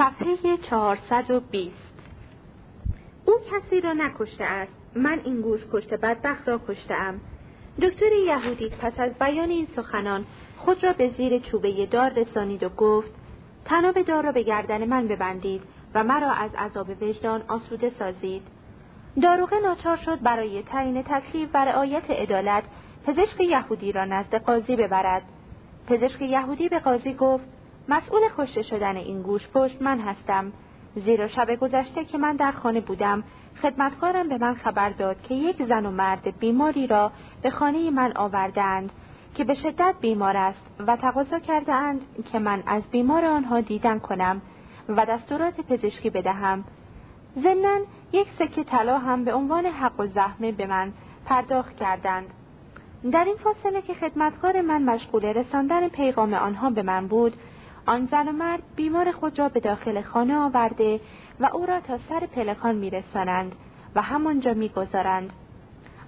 صفحه 420 او کسی را نکشته است. من این گوش کشته بدبخت را کشتم دکتر یهودی پس از بیان این سخنان خود را به زیر چوبه دار رسانید و گفت تناب دار را به گردن من ببندید و مرا از عذاب وجدان آسوده سازید. داروغه ناچار شد برای تعیین تکلیف و رعایت عدالت پزشک یهودی را نزد قاضی ببرد. پزشک یهودی به قاضی گفت مسئول کشته شدن این گوش پشت من هستم. زیرا شب گذشته که من در خانه بودم خدمتکارم به من خبر داد که یک زن و مرد بیماری را به خانه من آوردند که به شدت بیمار است و تقاضا کرده اند که من از بیمار آنها دیدن کنم و دستورات پزشکی بدهم. ضمنا یک سکه طلا هم به عنوان حق و زحمه به من پرداخت کردند. در این فاصله که خدمتکار من مشغول رساندن پیغام آنها به من بود آن زن و مرد بیمار خود را به داخل خانه آورده و او را تا سر پلکان میرسانند و همانجا می‌گذارند.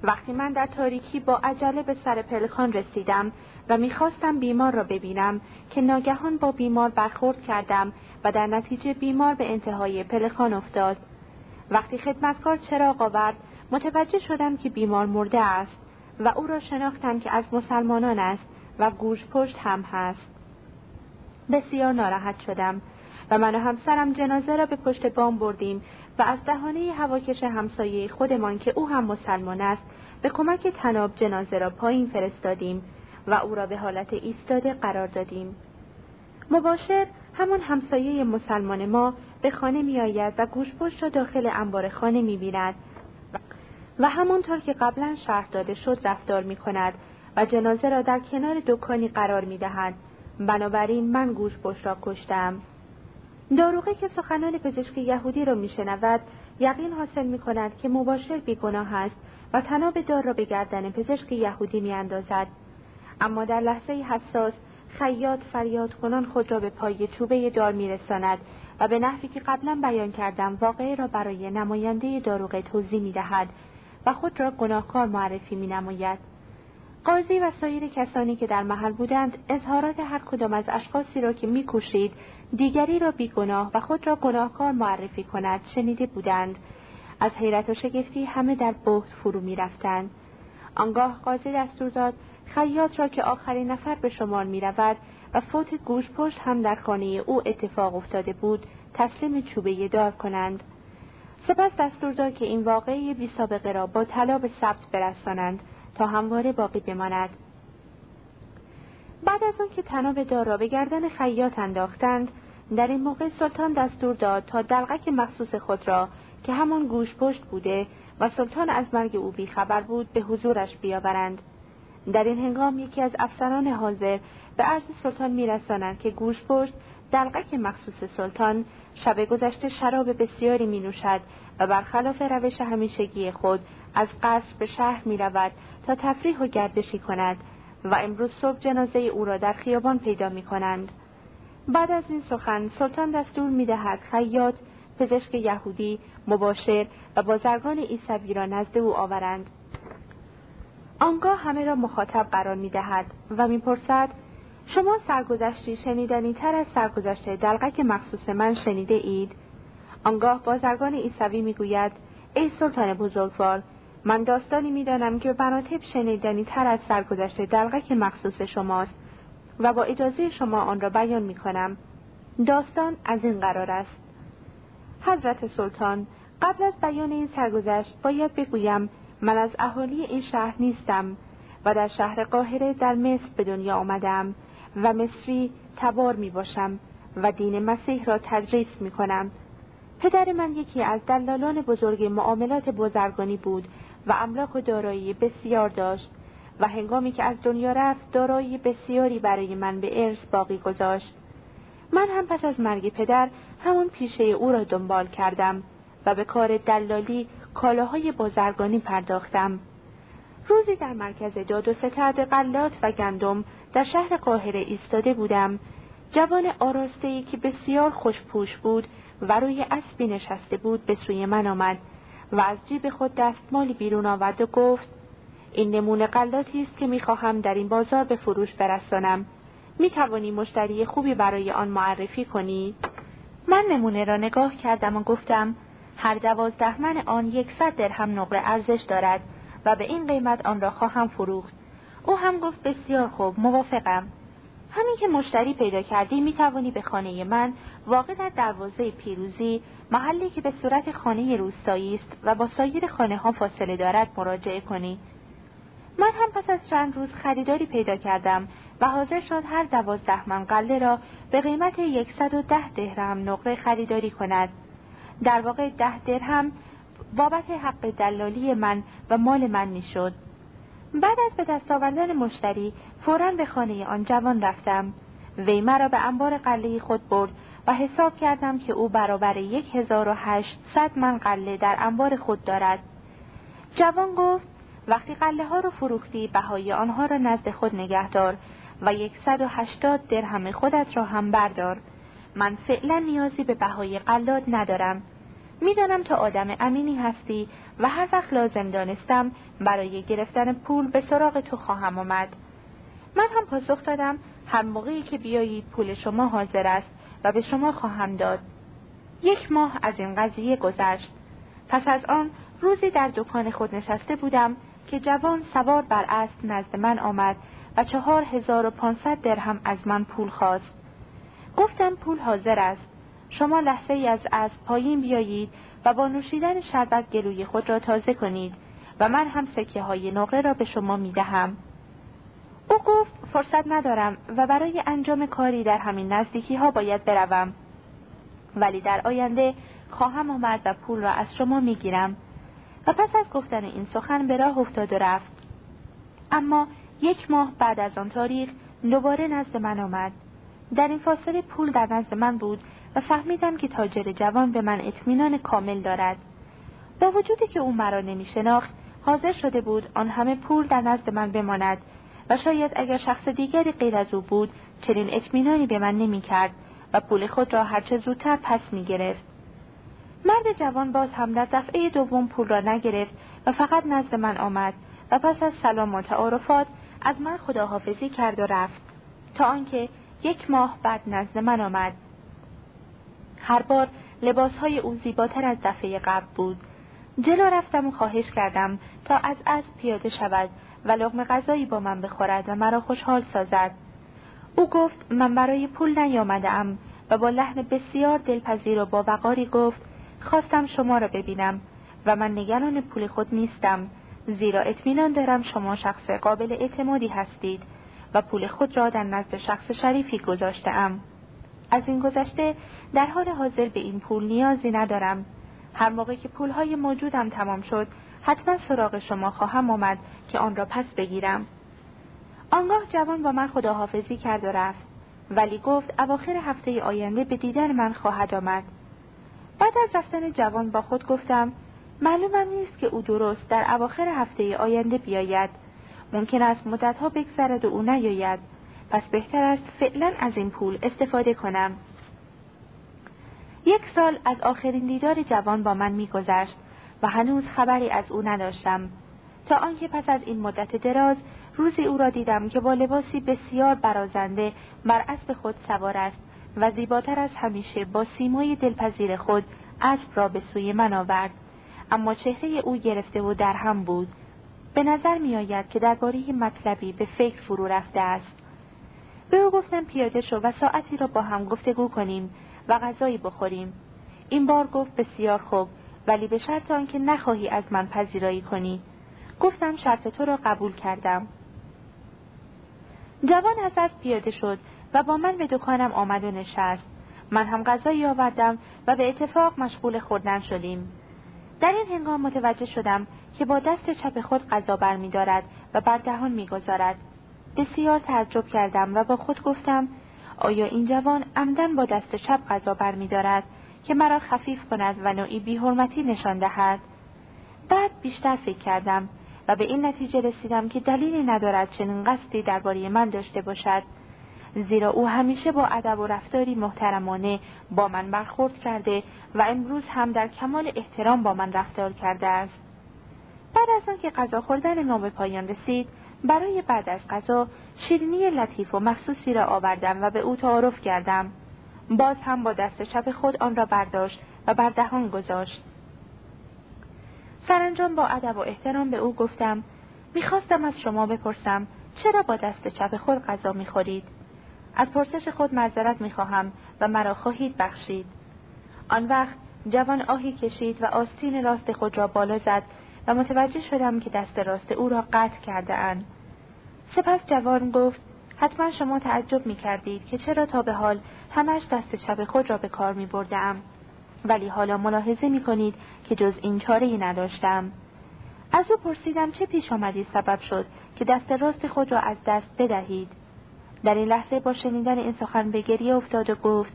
وقتی من در تاریکی با عجله به سر پلکان رسیدم و می‌خواستم بیمار را ببینم که ناگهان با بیمار برخورد کردم و در نتیجه بیمار به انتهای پلکان افتاد. وقتی خدمتکار چراغ آورد متوجه شدم که بیمار مرده است و او را شناختم که از مسلمانان است و گوش پشت هم هست. بسیار ناراحت شدم و من و همسرم جنازه را به پشت بام بردیم و از دهانه هواکش همسایه خودمان که او هم مسلمان است به کمک تناب جنازه را پایین فرستادیم و او را به حالت ایستاده قرار دادیم مباشر همون همسایه مسلمان ما به خانه می آید و گوشپشت را داخل انبار خانه می بیند و همانطور که قبلا شرح داده شد رفتار می کند و جنازه را در کنار دکانی قرار می دهد. بنابراین من گوشپشت را کشتم. داروغه که سخنان پزشک یهودی را میشنود یقین حاصل می کند که مباشر بیگناه است و تناب دار را به گردن پزشک یهودی می اندازد. اما در لحظه حساس خیاط فریاد کنان خود را به پای چوبه دار میرساند و به نحوی که قبلا بیان کردم واقعه را برای نماینده داروغه توضیح می دهد و خود را گناهکار معرفی می نماید. قاضی و سایر کسانی که در محل بودند اظهارات هر کدام از اشخاصی را که میکوشید دیگری را بیگناه و خود را گناهکار معرفی کند شنیده بودند. از حیرت و شگفتی همه در بهت فرو می‌رفتند. آنگاه قاضی دستور داد خیاط را که آخرین نفر به شمار می رود و فوت گوش پشت هم در خانه او اتفاق افتاده بود تسلیم چوبه دار کنند. سپس دستور داد که این واقعه بی سابقه را با طلا به ثبت برسانند. تا همواره باقی بماند. بعد از آنکه تناب دار را به گردن خیاط انداختند در این موقع سلطان دستور داد تا دلغک مخصوص خود را که همان گوش پشت بوده و سلطان از مرگ او بیخبر بود به حضورش بیاورند. در این هنگام یکی از افسران حاضر به عرض سلطان میرسانند که گوش پشت دلغک مخصوص سلطان شب گذشته شراب بسیاری می نوشد و برخلاف روش همیشگی خود از قصر به شهر می رود تا تفریح و گردشی کند و امروز صبح جنازه او را در خیابان پیدا می کنند. بعد از این سخن سلطان دستور می دهد خیاط، پزشک یهودی، مباشر و بازرگان عیسوی را نزد او آورند. آنگاه همه را مخاطب قرار می دهد و می‌پرسد شما سرگذشتی شنیدنی تر از سرگذشته دلقک مخصوص من شنیده اید؟ آنگاه بازرگان عیسوی می‌گوید ای سلطان بزرگوار من داستانی می‌دانم که مناطب شنیدنی تر از سرگذشته دلقک مخصوص شماست و با اجازه شما آن را بیان می کنم. داستان از این قرار است. حضرت سلطان قبل از بیان این سرگذشت باید بگویم من از اهالی این شهر نیستم و در شهر قاهره در مصر به دنیا آمدم و مصری تبار می باشم و دین مسیح را تدریس می کنم. پدر من یکی از دلالان بزرگ معاملات بزرگانی بود و املاک و دارایی بسیار داشت و هنگامی که از دنیا رفت دارایی بسیاری برای من به ارث باقی گذاشت. من هم پس از مرگ پدر همون پیشه او را دنبال کردم و به کار دلالی کالاهای بازرگانی پرداختم. روزی در مرکز داد و ستد قلات و گندم در شهر قاهره ایستاده بودم. جوان آراسته که بسیار خوشپوش بود و روی اسبی نشسته بود به سوی من آمد. و از جیب خود دستمالی بیرون آورد و گفت این نمونه قلاتی است که می‌خواهم در این بازار به فروش برسانم. می توانی مشتری خوبی برای آن معرفی کنی؟ من نمونه را نگاه کردم و گفتم هر دوازده من آن یکصد درهم نقره ارزش دارد و به این قیمت آن را خواهم فروخت. او هم گفت بسیار خوب موافقم. همین که مشتری پیدا کردی می توانی به خانه من واقع در دروازه پیروزی محلی که به صورت خانه روستایی است و با سایر خانه ها فاصله دارد مراجعه کنی. من هم پس از چند روز خریداری پیدا کردم و حاضر شد هر دوازده من قله را به قیمت یکصد و ده درهم نقره خریداری کند. در واقع ده درهم بابت حق دلالی من و مال من می‌شد. بعد از به دست آوردن مشتری فورا به خانه آن جوان رفتم. وی مرا به انبار قله خود برد و حساب کردم که او برابر یک هزار و هشتصد من قله در انبار خود دارد. جوان گفت وقتی قله ها را فروختی بهای آنها را نزد خود نگهدار و یکصد و هشتاد درهم خودت را هم بردار. من فعلا نیازی به بهای قلات ندارم. می‌دانم تو آدم امینی هستی و هر وقت لازم دانستم برای گرفتن پول به سراغ تو خواهم آمد. من هم پاسخ دادم هر موقعی که بیایید پول شما حاضر است و به شما خواهم داد. یک ماه از این قضیه گذشت. پس از آن روزی در دکان خود نشسته بودم که جوان سوار بر اسب نزد من آمد و چهار هزار و پانصد درهم از من پول خواست. گفتم پول حاضر است. شما لحظه ای از اسب پایین بیایید و با نوشیدن شربت گلوی خود را تازه کنید و من هم سکه های نقره را به شما می دهم. او گفت فرصت ندارم و برای انجام کاری در همین نزدیکی ها باید بروم. ولی در آینده خواهم آمد و پول را از شما می گیرم و پس از گفتن این سخن به راه افتاد و رفت. اما یک ماه بعد از آن تاریخ دوباره نزد من آمد. در این فاصله پول در نزد من بود و فهمیدم که تاجر جوان به من اطمینان کامل دارد. با وجودی که او مرا نمی شناخت حاضر شده بود آن همه پول در نزد من بماند و شاید اگر شخص دیگری غیر از او بود چنین اطمینانی به من نمی کرد و پول خود را هرچه زودتر پس می گرفت. مرد جوان باز هم در دفعه دوم پول را نگرفت و فقط نزد من آمد و پس از سلام و تعارفات از من خداحافظی کرد و رفت. تا آنکه یک ماه بعد نزد من آمد. هر بار لباسهای او زیباتر از دفعه قبل بود جلو رفتم و خواهش کردم تا از اسب پیاده شود و لغم غذایی با من بخورد و مرا خوشحال سازد او گفت من برای پول نیامده و با لحن بسیار دلپذیر و با وقاری گفت خواستم شما را ببینم و من نگران پول خود نیستم زیرا اطمینان دارم شما شخص قابل اعتمادی هستید و پول خود را در نزد شخص شریفی گذاشتم. از این گذشته در حال حاضر به این پول نیازی ندارم. هر موقع که پولهای موجودم تمام شد حتما سراغ شما خواهم آمد که آن را پس بگیرم. آنگاه جوان با من خداحافظی کرد و رفت ولی گفت اواخر هفته آینده به دیدن من خواهد آمد. بعد از رفتن جوان با خود گفتم معلومم نیست که او درست در اواخر هفته آینده بیاید. ممکن است مدتها بگذرد و او نیاید. پس بهتر است فعلا از این پول استفاده کنم. یک سال از آخرین دیدار جوان با من میگذشت و هنوز خبری از او نداشتم. تا آنکه پس از این مدت دراز روزی او را دیدم که با لباسی بسیار برازنده بر اسب خود سوار است و زیباتر از همیشه با سیمای دلپذیر خود اسب را به سوی من آورد. اما چهره او گرفته و درهم بود. به نظر می آید که درباره مطلبی به فکر فرو رفته است. به او گفتم پیاده شو و ساعتی را با هم گفتگو کنیم و غذایی بخوریم. این بار گفت بسیار خوب ولی به شرط آنکه نخواهی از من پذیرایی کنی. گفتم شرط تو را قبول کردم. جوان از از پیاده شد و با من به دکانم آمد و نشست. من هم غذایی آوردم و به اتفاق مشغول خوردن شدیم. در این هنگام متوجه شدم که با دست چپ خود غذا برمیدارد و بر دهان می‌گذارد. بسیار تعجب کردم و با خود گفتم آیا این جوان عمدن با دست چپ غذا برمیدارد که مرا خفیف کند و نوعی بیحرمتی نشان دهد؟ بعد بیشتر فکر کردم و به این نتیجه رسیدم که دلیلی ندارد چنین قصدی درباره من داشته باشد. زیرا او همیشه با ادب و رفتاری محترمانه با من برخورد کرده و امروز هم در کمال احترام با من رفتار کرده است. بعد از آنکه غذا خوردن ما به پایان رسید برای بعد از غذا شیرینی لطیف و مخصوصی را آوردم و به او تعارف کردم. باز هم با دست چپ خود آن را برداشت و بر دهان گذاشت. سرانجام با ادب و احترام به او گفتم می‌خواستم از شما بپرسم چرا با دست چپ خود غذا می‌خورید؟ از پرسش خود معذرت می‌خواهم و مرا خواهید بخشید. آن وقت جوان آهی کشید و آستین راست خود را بالا زد و متوجه شدم که دست راست او را قطع کرده اند. سپس جوان گفت حتما شما تعجب می کردید که چرا تا به حال همش دست چپ خود را به کار می بردم. ولی حالا ملاحظه می کنید که جز این چاره ای نداشتم. از او پرسیدم چه پیش آمدی سبب شد که دست راست خود را از دست بدهید. در این لحظه با شنیدن این سخن به گریه افتاد و گفت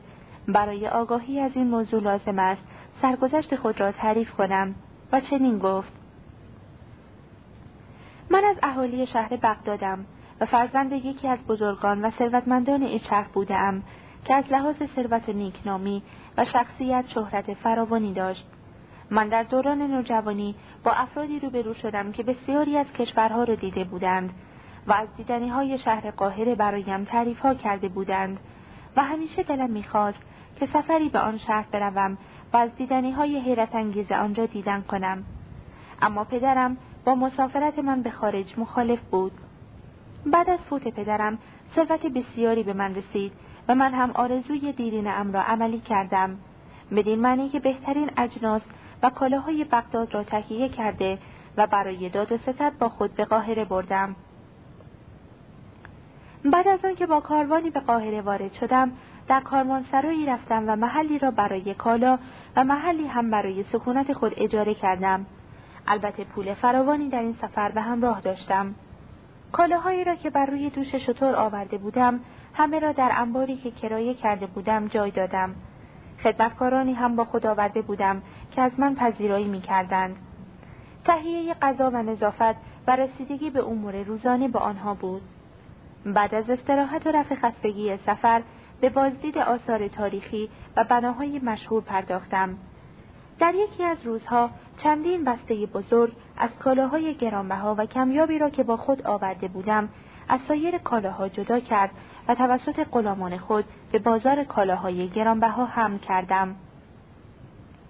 برای آگاهی از این موضوع لازم است سرگذشت خود را تعریف کنم و چنین گفت من از اهالی شهر بغدادم و فرزند یکی از بزرگان و ثروتمندان این شهر بودم که از لحاظ ثروت و نیکنامی و شخصیت شهرت فراوانی داشت. من در دوران نوجوانی با افرادی روبرو شدم که بسیاری از کشورها را دیده بودند و از دیدنی های شهر قاهره برایم تعریف ها کرده بودند و همیشه دلم می‌خواست که سفری به آن شهر بروم و از دیدنی های حیرت انگیز آنجا دیدن کنم. اما پدرم با مسافرت من به خارج مخالف بود. بعد از فوت پدرم ثروت بسیاری به من رسید و من هم آرزوی دیرینه را عملی کردم. بدین معنی که بهترین اجناس و کالاهای بغداد را تهیه کرده و برای داد و ستد با خود به قاهره بردم. بعد از آنکه با کاروانی به قاهره وارد شدم در کاروانسرایی رفتم و محلی را برای کالا و محلی هم برای سکونت خود اجاره کردم. البته پول فراوانی در این سفر به همراه داشتم کالاهایی را که بر روی دوش شطور آورده بودم همه را در انباری که کرایه کرده بودم جای دادم خدمتکارانی هم با خود آورده بودم که از من پذیرایی می کردند. تهیه غذا و نظافت و رسیدگی به امور روزانه با آنها بود. بعد از استراحت و رفع خستگی سفر به بازدید آثار تاریخی و بناهای مشهور پرداختم. در یکی از روزها چندین بسته بزرگ از کالاهای گرانبها و کمیابی را که با خود آورده بودم از سایر کالاها جدا کرد و توسط غلامان خود به بازار کالاهای گرانبها هم کردم.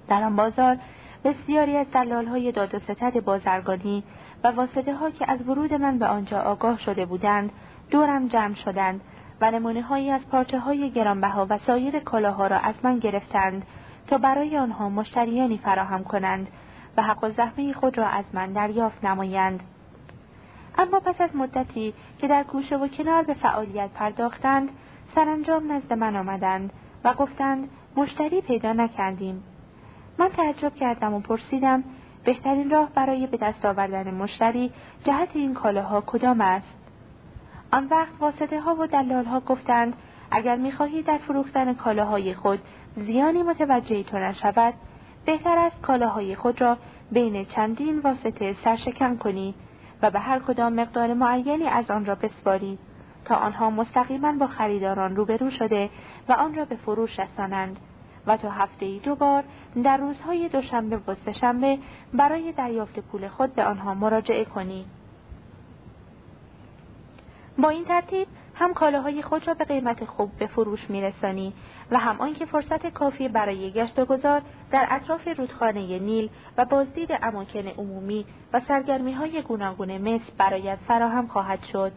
در آن بازار بسیاری از دلالهای داد و ستد بازرگانی و واسطه ها که از ورود من به آنجا آگاه شده بودند دورم جمع شدند و نمونه هایی از پارچه های گرانبها و سایر کالاها را از من گرفتند تا برای آنها مشتریانی فراهم کنند و حق و زحمه خود را از من دریافت نمایند. اما پس از مدتی که در گوشه و کنار به فعالیت پرداختند سرانجام نزد من آمدند و گفتند مشتری پیدا نکردیم من تعجب کردم و پرسیدم بهترین راه برای به دست آوردن مشتری جهت این کالاها کدام است آن وقت واسطه ها و دلال ها گفتند اگر می‌خواهی در فروختن کالاهای خود زیانی متوجه تو نشود بهتر است کالاهای خود را بین چندین واسطه سرشکن کنی و به هر کدام مقدار معینی از آن را بسپاری تا آنها مستقیما با خریداران روبرو شده و آن را به فروش رسانند و تا هفته ای دو بار در روزهای دوشنبه و سهشنبه برای دریافت پول خود به آنها مراجعه کنی. با این ترتیب هم کالاهای خود را به قیمت خوب به فروش میرسانی و هم آنکه فرصت کافی برای گشت و گذار در اطراف رودخانه نیل و بازدید اماکن عمومی و سرگرمی های گوناگون مصر برایت فراهم خواهد شد.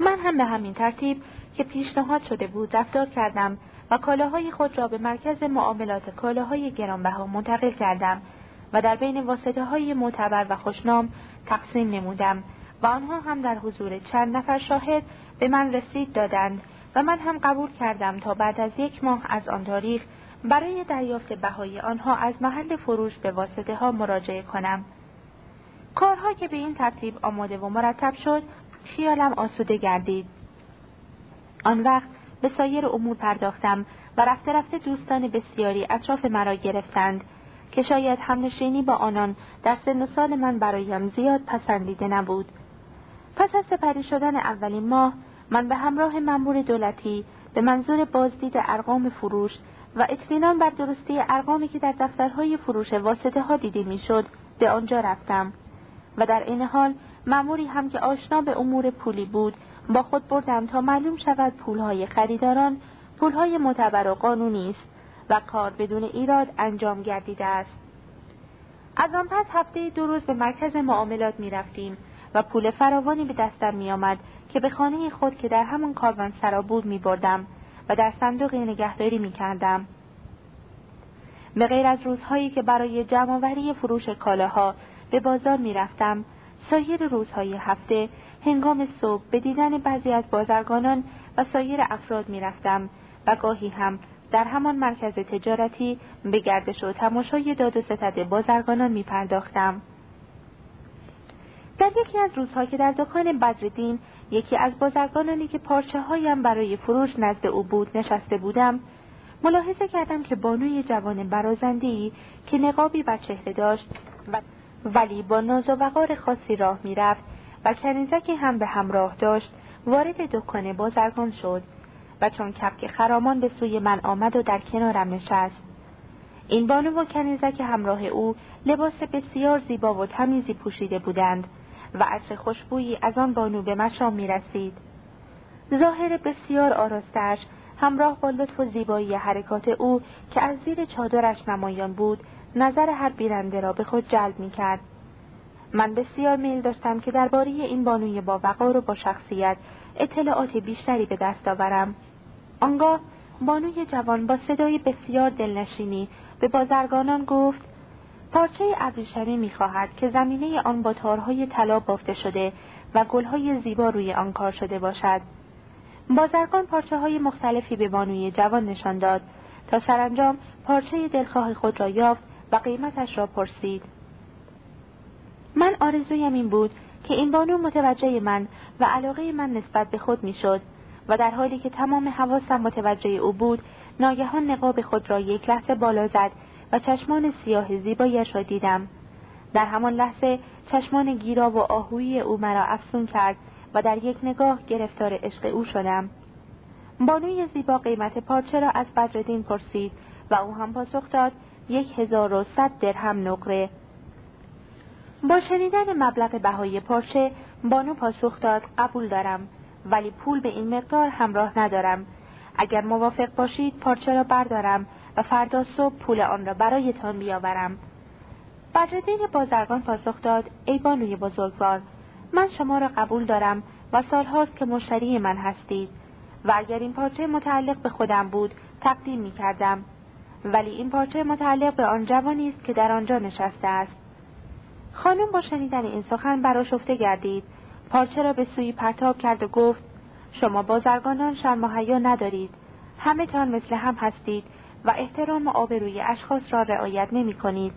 من هم به همین ترتیب که پیشنهاد شده بود رفتار کردم و کالاهای خود را به مرکز معاملات کالاهای گرانبها منتقل کردم و در بین واسطه های معتبر و خوشنام تقسیم نمودم و آنها هم در حضور چند نفر شاهد به من رسید دادند و من هم قبول کردم تا بعد از یک ماه از آن تاریخ برای دریافت بهای آنها از محل فروش به واسطه ها مراجعه کنم. کارها که به این ترتیب آماده و مرتب شد خیالم آسوده گردید. آن وقت به سایر امور پرداختم و رفته رفته دوستان بسیاری اطراف مرا گرفتند که شاید همنشینی با آنان در سن سال من برایم زیاد پسندیده نبود. پس از سپری شدن اولین ماه من به همراه مأمور دولتی به منظور بازدید ارقام فروش و اطمینان بر درستی ارقامی که در دفترهای فروش واسطه ها دیده می‌شد به آنجا رفتم. و در این حال مأموری هم که آشنا به امور پولی بود با خود بردم تا معلوم شود پولهای خریداران پولهای معتبر و قانونی است و کار بدون ایراد انجام گردیده است. از آن پس هفته دو روز به مرکز معاملات می رفتیم و پول فراوانی به دستم می آمد که به خانه خود که در همان کاروان سرا بود می بردم و در صندوق نگهداری می کردم. به غیر از روزهایی که برای جمعآوری فروش کالاها به بازار می رفتم، سایر روزهای هفته هنگام صبح به دیدن بعضی از بازرگانان و سایر افراد می رفتم و گاهی هم در همان مرکز تجارتی به گردش و تماشای داد و ستد بازرگانان می پرداختم. در یکی از روزها که در دکان بدردین یکی از بازرگانانی که پارچه هایم برای فروش نزد او بود نشسته بودم ملاحظه کردم که بانوی جوان برازندهی که نقابی بر چهره داشت و ولی با ناز و وقار خاصی راه می‌رفت و کنیزکی هم به همراه داشت وارد دکان بازرگان شد و چون کپک خرامان به سوی من آمد و در کنارم نشست. این بانو و کنیزک همراه او لباس بسیار زیبا و تمیزی پوشیده بودند. و عطر خوشبویی از آن بانو به مشام می رسید. ظاهر بسیار آراستش همراه با لطف و زیبایی حرکات او که از زیر چادرش نمایان بود نظر هر بیننده را به خود جلب می کرد. من بسیار میل داشتم که درباره این بانوی با وقار و با شخصیت اطلاعات بیشتری به دست آورم. آنگاه بانوی جوان با صدای بسیار دلنشینی به بازرگانان گفت پارچه ابریشمی می‌خواهد که زمینه آن با تارهای طلا بافته شده و گلهای زیبا روی آن کار شده باشد. بازرگان پارچه های مختلفی به بانوی جوان نشان داد تا سرانجام پارچه دلخواه خود را یافت و قیمتش را پرسید. من آرزویم این بود که این بانو متوجه من و علاقه من نسبت به خود می‌شد و در حالی که تمام حواسم متوجه او بود ناگهان نقاب خود را یک لحظه بالا زد و چشمان سیاه زیبایش را دیدم. در همان لحظه چشمان گیرا و آهویی او مرا افسون کرد و در یک نگاه گرفتار عشق او شدم. بانوی زیبا قیمت پارچه را از بدردین پرسید و او هم پاسخ داد یک هزار و صد درهم نقره. با شنیدن مبلغ بهای پارچه بانو پاسخ داد قبول دارم ولی پول به این مقدار همراه ندارم. اگر موافق باشید پارچه را بردارم و فردا صبح پول آن را برایتان بیاورم. بدردین بازرگان پاسخ داد ای بانوی بزرگوار من شما را قبول دارم و سالهاست که مشتری من هستید و اگر این پارچه متعلق به خودم بود تقدیم می کردم. ولی این پارچه متعلق به آن جوانی است که در آنجا نشسته است. خانم با شنیدن این سخن براشفته گردید. پارچه را به سوی پرتاب کرد و گفت شما بازرگانان شرم و ندارید. همه تان مثل هم هستید. و احترام آبروی اشخاص را رعایت نمی کنید.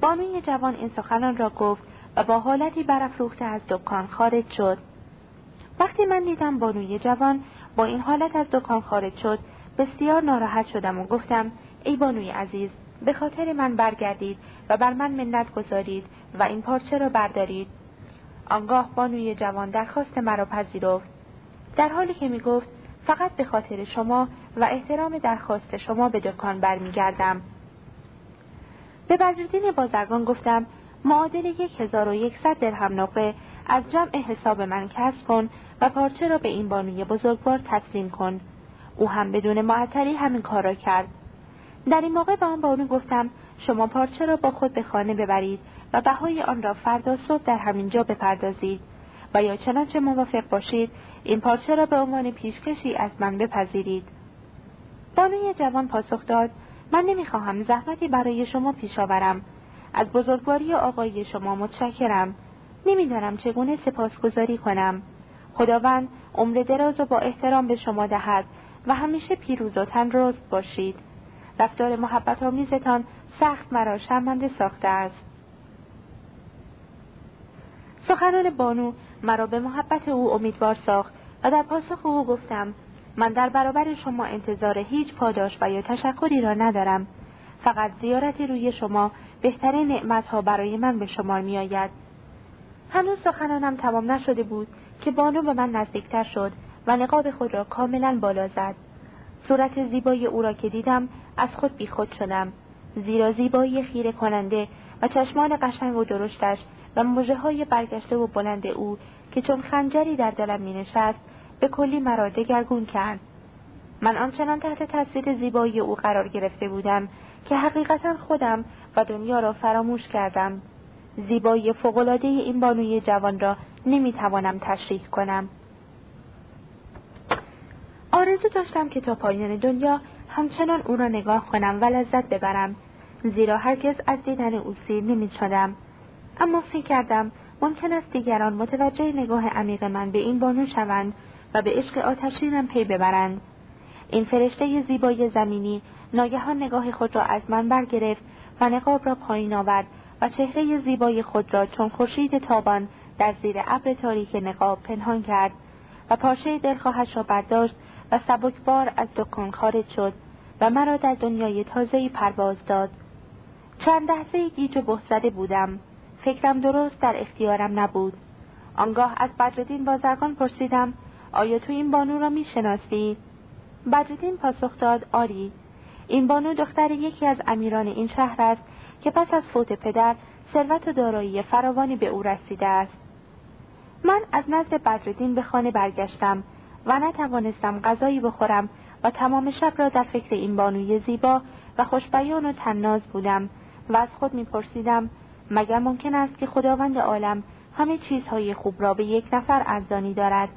بانوی جوان این سخنان را گفت و با حالتی برافروخته از دکان خارج شد. وقتی من دیدم بانوی جوان با این حالت از دکان خارج شد بسیار ناراحت شدم و گفتم ای بانوی عزیز به خاطر من برگردید و بر من منت گذارید و این پارچه را بردارید آنگاه بانوی جوان درخواست مرا پذیرفت در حالی که می گفت فقط به خاطر شما و احترام درخواست شما به دکان برمیگردم. به بدردین بازرگان گفتم معادل یک هزار و یکصد درهم نقره از جمع حساب من کسب کن و پارچه را به این بانوی بزرگوار تسلیم کن. او هم بدون معطلی همین کار را کرد. در این موقع به آن بانو گفتم شما پارچه را با خود به خانه ببرید و بهای آن را فردا صبح در همین جا بپردازید. و یا چنانچه موافق باشید این پارچه را به عنوان پیشکشی از من بپذیرید بانوی جوان پاسخ داد من نمی‌خواهم زحمتی برای شما پیش آورم. از بزرگواری آقای شما متشکرم. نمی‌دانم چگونه سپاسگزاری کنم. خداوند عمر دراز و با احترام به شما دهد و همیشه پیروز و تنرست باشید. رفتار محبت آمیزتان سخت مرا شرمنده ساخته است. سخنان بانو مرا به محبت او امیدوار ساخت و در پاسخ او گفتم من در برابر شما انتظار هیچ پاداش و یا تشکری را ندارم فقط زیارت روی شما بهترین نعمتها برای من به شمار می آید. هنوز سخنانم تمام نشده بود که بانو به من نزدیکتر شد و نقاب خود را کاملا بالا زد. صورت زیبای او را که دیدم از خود بیخود شدم. زیرا زیبایی خیره کننده و چشمان قشنگ و درشتش و موجه های برگشته و بلند او که چون خنجری در دلم می نشست به کلی مرا دگرگون کرد. من آنچنان تحت تاثیر زیبایی او قرار گرفته بودم که حقیقتا خودم و دنیا را فراموش کردم. زیبایی فوقالعاده این بانوی جوان را نمی‌توانم تشریح کنم. آرزو داشتم که تا پایان دنیا همچنان او را نگاه کنم و لذت ببرم زیرا هرگز از دیدن او سیر نمی شدم. اما فکر کردم ممکن است دیگران متوجه نگاه عمیق من به این بانو شوند و به عشق آتشینم پی ببرند. این فرشته زیبای زمینی ناگهان نگاه خود را از من برگرفت و نقاب را پایین آورد و چهره زیبای خود را چون خورشید تابان در زیر ابر تاریک نقاب پنهان کرد و پارچه دلخواهش را برداشت و سبکبار از دکان خارج شد و مرا در دنیای تازهی پرواز داد. چند لحظه گیج و بهزده بودم. فکرم درست در اختیارم نبود. آنگاه از بدردین بازرگان پرسیدم آیا تو این بانو را می‌شناسی؟ بدردین پاسخ داد آری. این بانو دختر یکی از امیران این شهر است که پس از فوت پدر ثروت و دارایی فراوانی به او رسیده است. من از نزد بدردین به خانه برگشتم و نتوانستم غذایی بخورم و تمام شب را در فکر این بانوی زیبا و خوشبیان و تناز بودم و از خود میپرسیدم مگر ممکن است که خداوند عالم همه چیزهای خوب را به یک نفر ارزانی دارد؟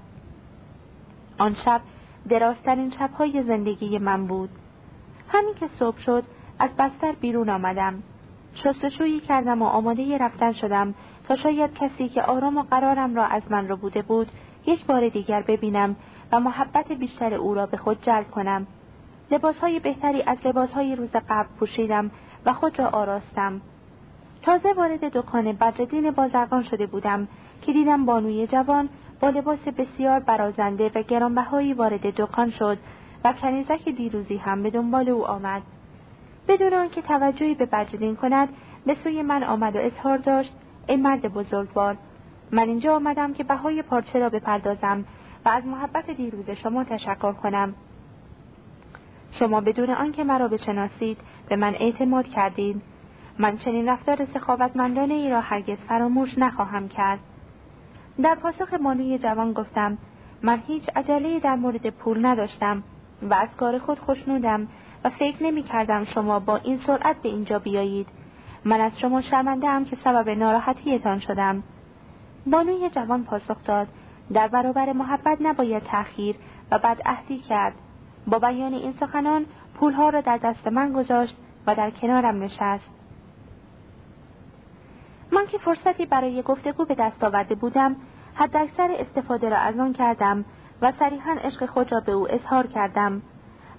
آن شب درازترین شبهای زندگی من بود. همین که صبح شد از بستر بیرون آمدم. شستشویی کردم و آماده رفتن شدم تا شاید کسی که آرام و قرارم را از من رو بوده بود یک بار دیگر ببینم و محبت بیشتر او را به خود جلب کنم. لباسهای بهتری از لباسهای روز قبل پوشیدم و خود را آراستم. تازه وارد دکان بدردین بازرگان شده بودم که دیدم بانوی جوان با لباس بسیار برازنده و گرانبهایی وارد دکان شد و کنیزک دیروزی هم به دنبال او آمد. بدون آنکه توجهی به بدردین کند به سوی من آمد و اظهار داشت ای مرد بزرگوار من اینجا آمدم که بهای پارچه را بپردازم و از محبت دیروز شما تشکر کنم. شما بدون آنکه مرا بشناسید به من اعتماد کردید. من چنین رفتار سخاوتمندانه ای را هرگز فراموش نخواهم کرد. در پاسخ مانوی جوان گفتم من هیچ عجله در مورد پول نداشتم و از کار خود خوشنودم و فکر نمی کردم شما با این سرعت به اینجا بیایید. من از شما شرمنده هم که سبب ناراحتیتان شدم. بانوی جوان پاسخ داد در برابر محبت نباید تأخیر و بدعهدی کرد. با بیان این سخنان پولها را در دست من گذاشت و در کنارم نشست. من که فرصتی برای گفتگو به دست آورده بودم حداکثر استفاده را از آن کردم و صریحا عشق خود را به او اظهار کردم.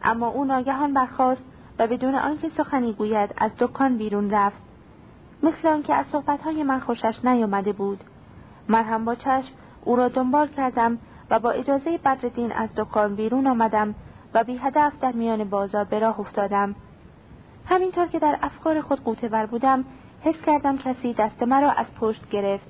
اما او ناگهان برخاست و بدون آنکه سخنی گوید از دکان بیرون رفت. مثل آنکه از صحبتهای من خوشش نیامده بود. من هم با چشم او را دنبال کردم و با اجازه بدردین از دکان بیرون آمدم و بی هدف در میان بازار به راه افتادم. همینطور که در افکار خود قوطه بودم حس کردم کسی دست مرا از پشت گرفت.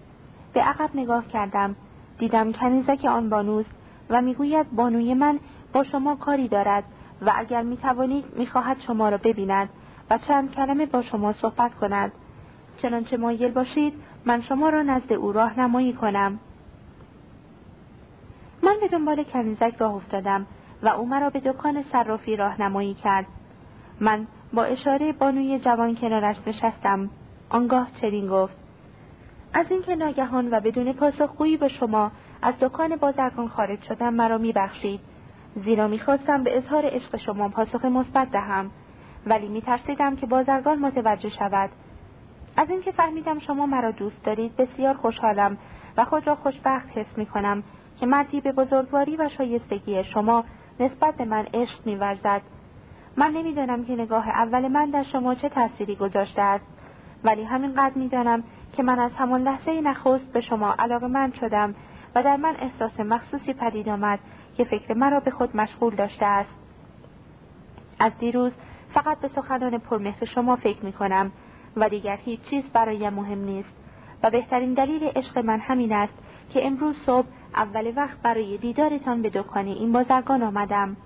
به عقب نگاه کردم. دیدم کنیزک آن بانوست و می‌گوید بانوی من با شما کاری دارد و اگر می‌توانید می‌خواهد شما را ببیند و چند کلمه با شما صحبت کند. چنانچه مایل باشید من شما را نزد او راهنمایی کنم. من به دنبال کنیزک راه افتادم و او مرا به دکان صرافی راهنمایی کرد. من با اشاره بانوی جوان کنارش نشستم. آنگاه چنین گفت از اینکه ناگهان و بدون پاسخگویی به شما از دکان بازرگان خارج شدم مرا میبخشید. زیرا می‌خواستم به اظهار عشق شما پاسخ مثبت دهم ولی میترسیدم که بازرگان متوجه شود. از اینکه فهمیدم شما مرا دوست دارید بسیار خوشحالم و خود را خوشبخت حس می‌کنم که مردی به بزرگواری و شایستگی شما نسبت به من عشق میورزد. من نمی‌دانم که نگاه اول من در شما چه تأثیری گذاشته است. ولی همینقدر می‌دانم که من از همان لحظه نخست به شما علاقه من شدم و در من احساس مخصوصی پدید آمد که فکر مرا به خود مشغول داشته است. از دیروز فقط به سخنان پرمهر شما فکر می کنم و دیگر هیچ چیز برایم مهم نیست و بهترین دلیل عشق من همین است که امروز صبح اول وقت برای دیدارتان به دکان این بازرگان آمدم.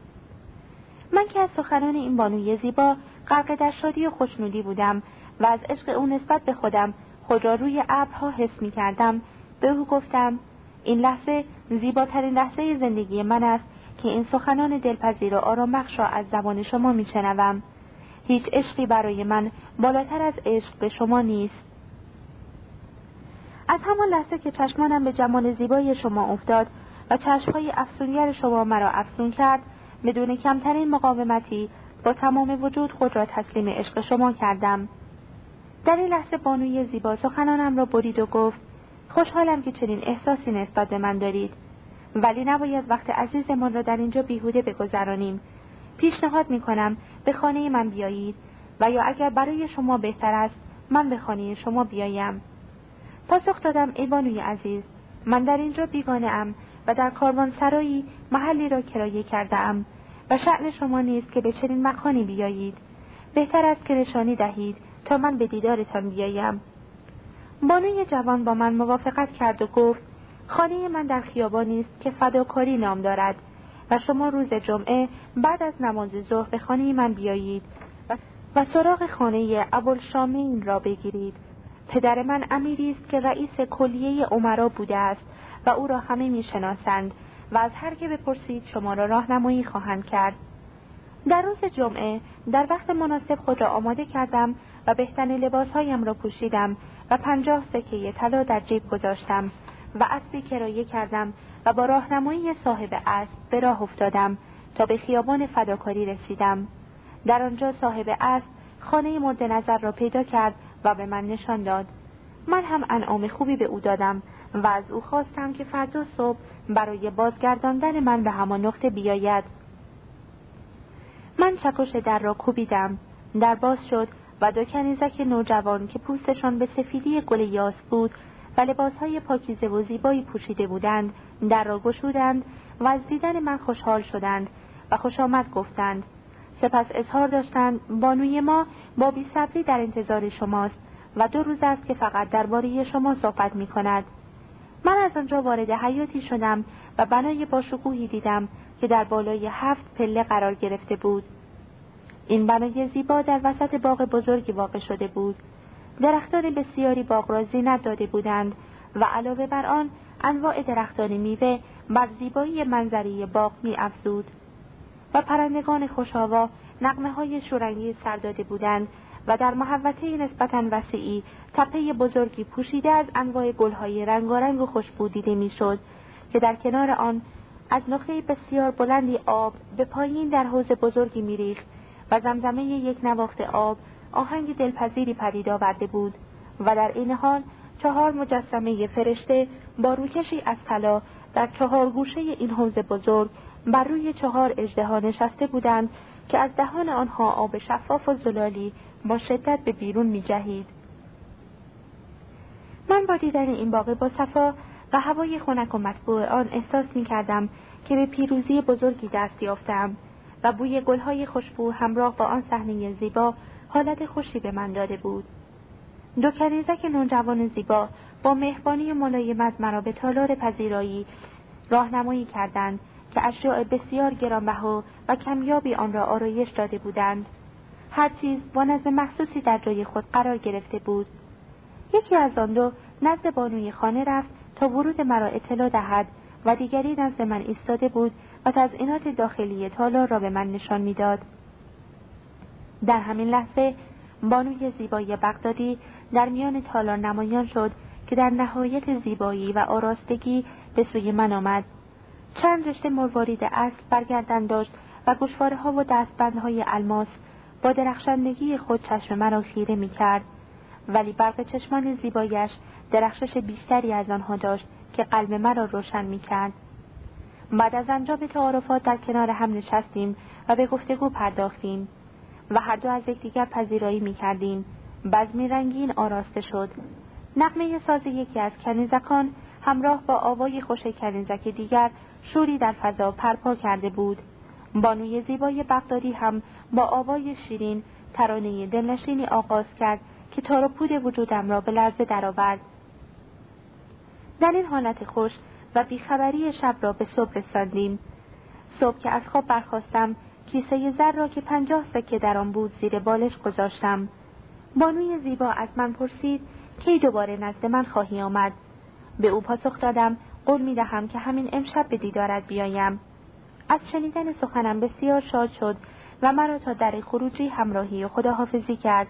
من که از سخنان این بانوی زیبا غرق در شادی و خوشنودی بودم و از عشق او نسبت به خودم خود را روی ابرها حس می کردم. به او گفتم این لحظه زیباترین لحظه زندگی من است که این سخنان دلپذیر و آرامبخش را از زبان شما میشنوم هیچ عشقی برای من بالاتر از عشق به شما نیست. از همان لحظه که چشمانم به جمال زیبای شما افتاد و چشمهای افسونگر شما مرا افسون کرد بدون کمترین مقاومتی با تمام وجود خود را تسلیم عشق شما کردم. در این لحظه بانوی زیبا سخنانم را برید و گفت خوشحالم که چنین احساسی نسبت به من دارید. ولی نباید وقت عزیزمان را در اینجا بیهوده بگذرانیم. پیشنهاد می کنم به خانه من بیایید و یا اگر برای شما بهتر است من به خانه شما بیایم. پاسخ دادم ای بانوی عزیز من در اینجا بیگانه ام و در کاروان سرایی محلی را کرایه کرده ام و شعن شما نیست که به چنین مکانی بیایید. بهتر است که نشانی دهید تا من به دیدارتان بیایم. بانوی جوان با من موافقت کرد و گفت خانه من در خیابانی است که فداکاری نام دارد و شما روز جمعه بعد از نماز ظهر به خانه من بیایید و سراغ خانه ابوالشامین را بگیرید. پدر من امیری است که رئیس کلیه عمرا بوده است و او را همه می‌شناسند و از هر که بپرسید شما را راهنمایی خواهند کرد. در روز جمعه در وقت مناسب خود را آماده کردم و بهترین لباسهایم را پوشیدم و پنجاه سکه طلا در جیب گذاشتم و اسبی کرایه کردم و با راهنمایی صاحب اسب به راه افتادم تا به خیابان فداکاری رسیدم. در آنجا صاحب اسب خانه مورد نظر را پیدا کرد و به من نشان داد. من هم انعام خوبی به او دادم و از او خواستم که فردا صبح برای بازگرداندن من به همان نقطه بیاید. من چکش در را کوبیدم. در باز شد و دو کنیزک نوجوان که پوستشان به سفیدی گل یاس بود و لباسهای پاکیزه و زیبایی پوشیده بودند در را گشودند و از دیدن من خوشحال شدند و خوش آمد گفتند سپس اظهار داشتند بانوی ما با بیصبری در انتظار شماست و دو روز است که فقط درباره شما صحبت می کند. من از آنجا وارد حیاتی شدم و بنای باشکوهی دیدم که در بالای هفت پله قرار گرفته بود. این بنای زیبا در وسط باغ بزرگی واقع شده بود. درختان بسیاری باغ را زینت داده بودند و علاوه بر آن انواع درختان میوه بر زیبایی منظری باغ می افزود. و پرندگان خوشاوا نقمه های شورنگی سر داده بودند و در محوطه نسبتا وسیعی تپه بزرگی پوشیده از انواع گلهای رنگارنگ و خوشبو دیده می‌شد که در کنار آن از نقطه بسیار بلندی آب به پایین در حوز بزرگی میریخت و زمزمه یک نواخت آب آهنگ دلپذیری پدید آورده بود و در این حال چهار مجسمه فرشته با روکشی از طلا در چهار گوشه این حوز بزرگ بر روی چهار اجدها نشسته بودند که از دهان آنها آب شفاف و زلالی با شدت به بیرون می جهید. من با دیدن این باغ با صفا و هوای خنک و مطبوع آن احساس می کردم که به پیروزی بزرگی دست یافتم و بوی گلهای خوشبو همراه با آن صحنه زیبا حالت خوشی به من داده بود. دو کنیزک نوجوان زیبا با مهربانی ملایمت مرا به تالار پذیرایی راهنمایی کردند که اشیاء بسیار گرانبها و کمیابی آن را آرایش داده بودند هر چیز با نظم مخصوصی در جای خود قرار گرفته بود یکی از آن دو نزد بانوی خانه رفت تا ورود مرا اطلاع دهد و دیگری نزد من ایستاده بود و تزئینات داخلی تالار را به من نشان می‌داد در همین لحظه بانوی زیبایی بغدادی در میان تالار نمایان شد که در نهایت زیبایی و آراستگی به سوی من آمد چند رشته مروارید اصل برگردن داشت و گشواره ها و دستبندهای الماس با درخشندگی خود چشم مرا خیره می کرد. ولی برق چشمان زیبایش درخشش بیشتری از آنها داشت که قلب مرا روشن می کرد. بعد از انجام تعارفات در کنار هم نشستیم و به گفتگو پرداختیم و هر دو از یکدیگر پذیرایی می کردیم. بزمی رنگین آراسته شد. نقمه ساز یکی از کنیزکان همراه با آوای خوش کنیزک دیگر شوری در فضا پرپا کرده بود بانوی زیبای بغدادی هم با آوای شیرین ترانه دلنشینی آغاز کرد که تار پود وجودم را به لرزه درآورد در این حالت خوش و بیخبری شب را به صبح رساندیم. صبح که از خواب برخواستم کیسه زر را که پنجاه سکه در آن بود زیر بالش گذاشتم. بانوی زیبا از من پرسید کی دوباره نزد من خواهی آمد؟ به او پاسخ دادم قول می دهم که همین امشب به دیدارت بیایم. از شنیدن سخنم بسیار شاد شد و مرا تا در خروجی همراهی و خداحافظی کرد.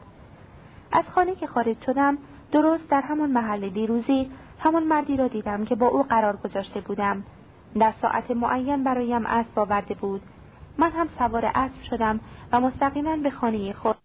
از خانه که خارج شدم درست در همان محل دیروزی همان مردی را دیدم که با او قرار گذاشته بودم. در ساعت معین برایم اسب آورده بود. من هم سوار اسب شدم و مستقیما به خانه خود